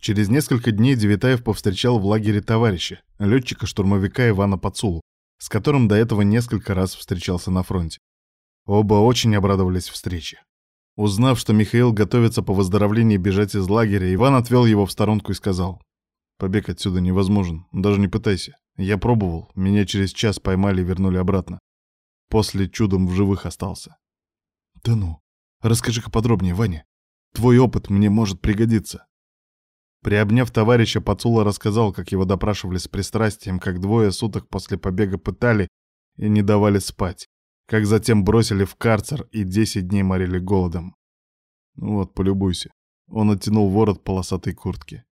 Через несколько дней Девитаев повстречал в лагере товарища, летчика-штурмовика Ивана Пацулу, с которым до этого несколько раз встречался на фронте. Оба очень обрадовались встрече. Узнав, что Михаил готовится по выздоровлении бежать из лагеря, Иван отвел его в сторонку и сказал, «Побег отсюда невозможен, даже не пытайся. Я пробовал, меня через час поймали и вернули обратно. После чудом в живых остался». «Да ну, расскажи-ка подробнее, Ваня. Твой опыт мне может пригодиться». Приобняв товарища, Пацула рассказал, как его допрашивали с пристрастием, как двое суток после побега пытали и не давали спать, как затем бросили в карцер и десять дней морили голодом. Ну вот, полюбуйся. Он оттянул ворот полосатой куртки.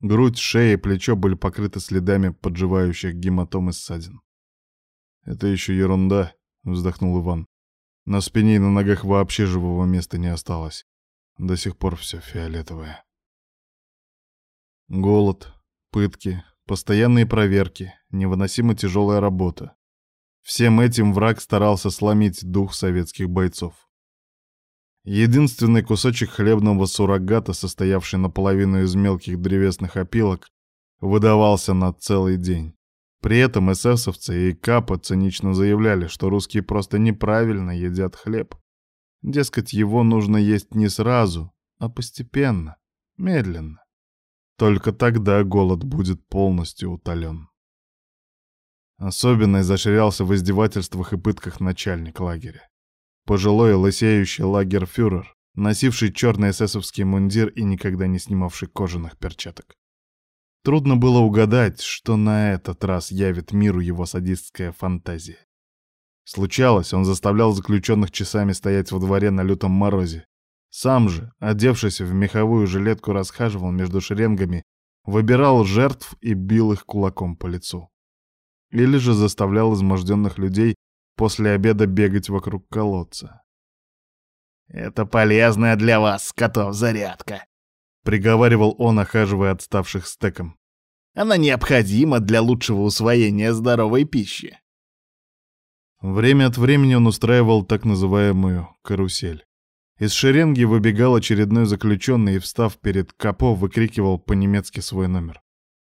Грудь, шея и плечо были покрыты следами подживающих гематом и ссадин. «Это еще ерунда», — вздохнул Иван. «На спине и на ногах вообще живого места не осталось. До сих пор все фиолетовое». Голод, пытки, постоянные проверки, невыносимо тяжелая работа. Всем этим враг старался сломить дух советских бойцов. Единственный кусочек хлебного суррогата, состоявший наполовину из мелких древесных опилок, выдавался на целый день. При этом эсэсовцы и капы цинично заявляли, что русские просто неправильно едят хлеб. Дескать, его нужно есть не сразу, а постепенно, медленно. Только тогда голод будет полностью утолен. Особенно изощрялся в издевательствах и пытках начальник лагеря. Пожилой лысеющий лагерфюрер, носивший черный эсэсовский мундир и никогда не снимавший кожаных перчаток. Трудно было угадать, что на этот раз явит миру его садистская фантазия. Случалось, он заставлял заключенных часами стоять во дворе на лютом морозе, сам же, одевшись в меховую жилетку, расхаживал между шеренгами, выбирал жертв и бил их кулаком по лицу. Или же заставлял изможденных людей после обеда бегать вокруг колодца. «Это полезная для вас, скотов, зарядка», — приговаривал он, охаживая отставших стеком. «Она необходима для лучшего усвоения здоровой пищи». Время от времени он устраивал так называемую «карусель». Из шеренги выбегал очередной заключенный и, встав перед капо, выкрикивал по-немецки свой номер.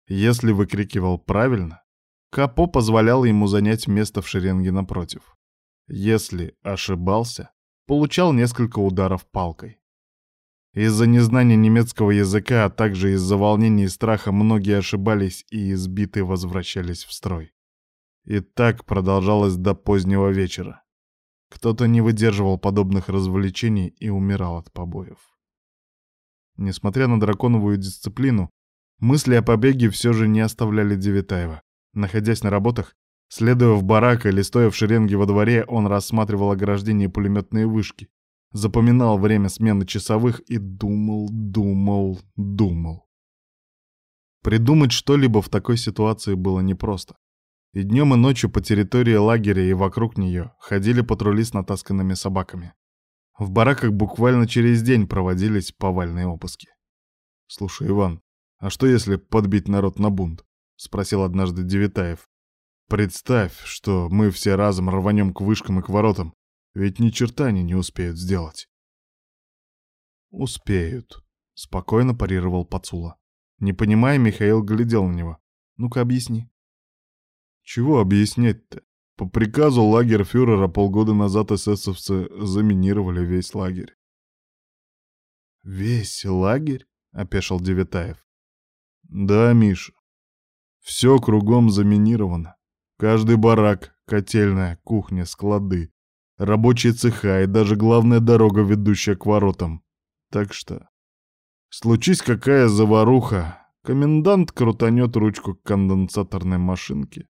Если выкрикивал правильно, капо позволял ему занять место в шеренге напротив. Если ошибался, получал несколько ударов палкой. Из-за незнания немецкого языка, а также из-за волнения и страха многие ошибались и избитые возвращались в строй. И так продолжалось до позднего вечера. Кто-то не выдерживал подобных развлечений и умирал от побоев. Несмотря на драконовую дисциплину, мысли о побеге все же не оставляли Девитаева. Находясь на работах, следуя в барак или стоя в шеренге во дворе, он рассматривал ограждение пулеметные вышки, запоминал время смены часовых и думал, думал, думал. Придумать что-либо в такой ситуации было непросто. И днем и ночью по территории лагеря и вокруг нее ходили патрули с натасканными собаками. В бараках буквально через день проводились повальные обыски. «Слушай, Иван, а что если подбить народ на бунт?» — спросил однажды Девитаев. «Представь, что мы все разом рванем к вышкам и к воротам, ведь ни черта они не успеют сделать». «Успеют», — спокойно парировал Пацула. Не понимая, Михаил глядел на него. «Ну-ка, объясни». Чего объяснять-то? По приказу лагерфюрера полгода назад эсэсовцы заминировали весь лагерь. «Весь лагерь?» — опешил Девятаев. «Да, Миша. Все кругом заминировано. Каждый барак, котельная, кухня, склады, рабочие цеха и даже главная дорога, ведущая к воротам. Так что, случись какая заваруха, комендант крутанет ручку конденсаторной машинки,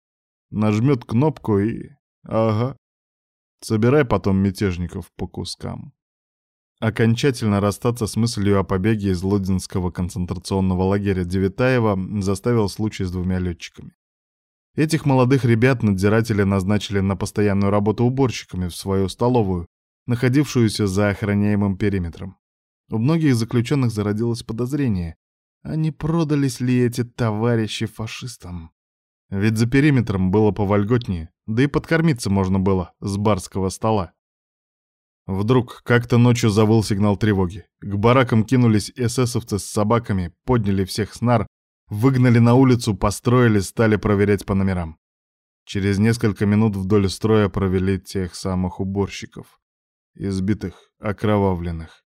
Нажмет кнопку и... Ага. Собирай потом мятежников по кускам. Окончательно расстаться с мыслью о побеге из Лодинского концентрационного лагеря Девятаева заставил случай с двумя летчиками. Этих молодых ребят надзиратели назначили на постоянную работу уборщиками в свою столовую, находившуюся за охраняемым периметром. У многих заключенных зародилось подозрение, а не продались ли эти товарищи фашистам? Ведь за периметром было повольготнее, да и подкормиться можно было с барского стола. Вдруг как-то ночью завыл сигнал тревоги. К баракам кинулись эсэсовцы с собаками, подняли всех с нар, выгнали на улицу, построили, стали проверять по номерам. Через несколько минут вдоль строя провели тех самых уборщиков. Избитых, окровавленных.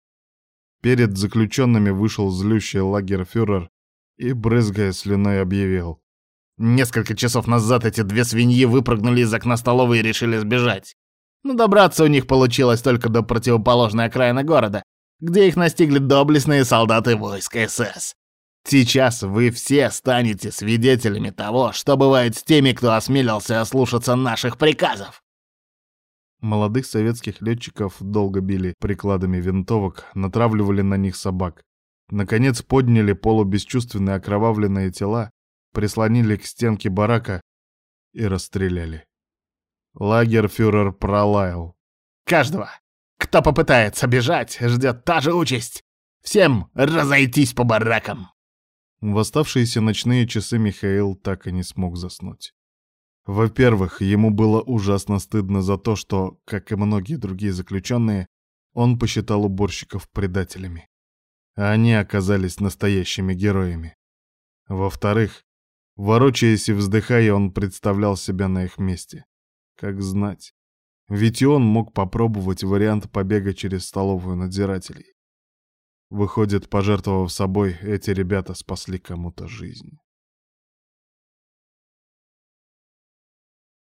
Перед заключенными вышел злющий лагерфюрер и, брызгая слюной, объявил. «Несколько часов назад эти две свиньи выпрыгнули из окна столовой и решили сбежать. Но добраться у них получилось только до противоположной окраины города, где их настигли доблестные солдаты войска СС. Сейчас вы все станете свидетелями того, что бывает с теми, кто осмелился ослушаться наших приказов. Молодых советских летчиков долго били прикладами винтовок, натравливали на них собак. Наконец подняли полубесчувственные окровавленные тела, прислонили к стенке барака и расстреляли. Лагерфюрер пролаял. «Каждого, кто попытается бежать, ждет та же участь. Всем разойтись по баракам!» В оставшиеся ночные часы Михаил так и не смог заснуть. Во-первых, ему было ужасно стыдно за то, что, как и многие другие заключенные, он посчитал уборщиков предателями. А они оказались настоящими героями. Во-вторых, ворочаясь и вздыхая, он представлял себя на их месте. Как знать. Ведь и он мог попробовать вариант побега через столовую надзирателей. Выходит, пожертвовав собой, эти ребята спасли кому-то жизнь.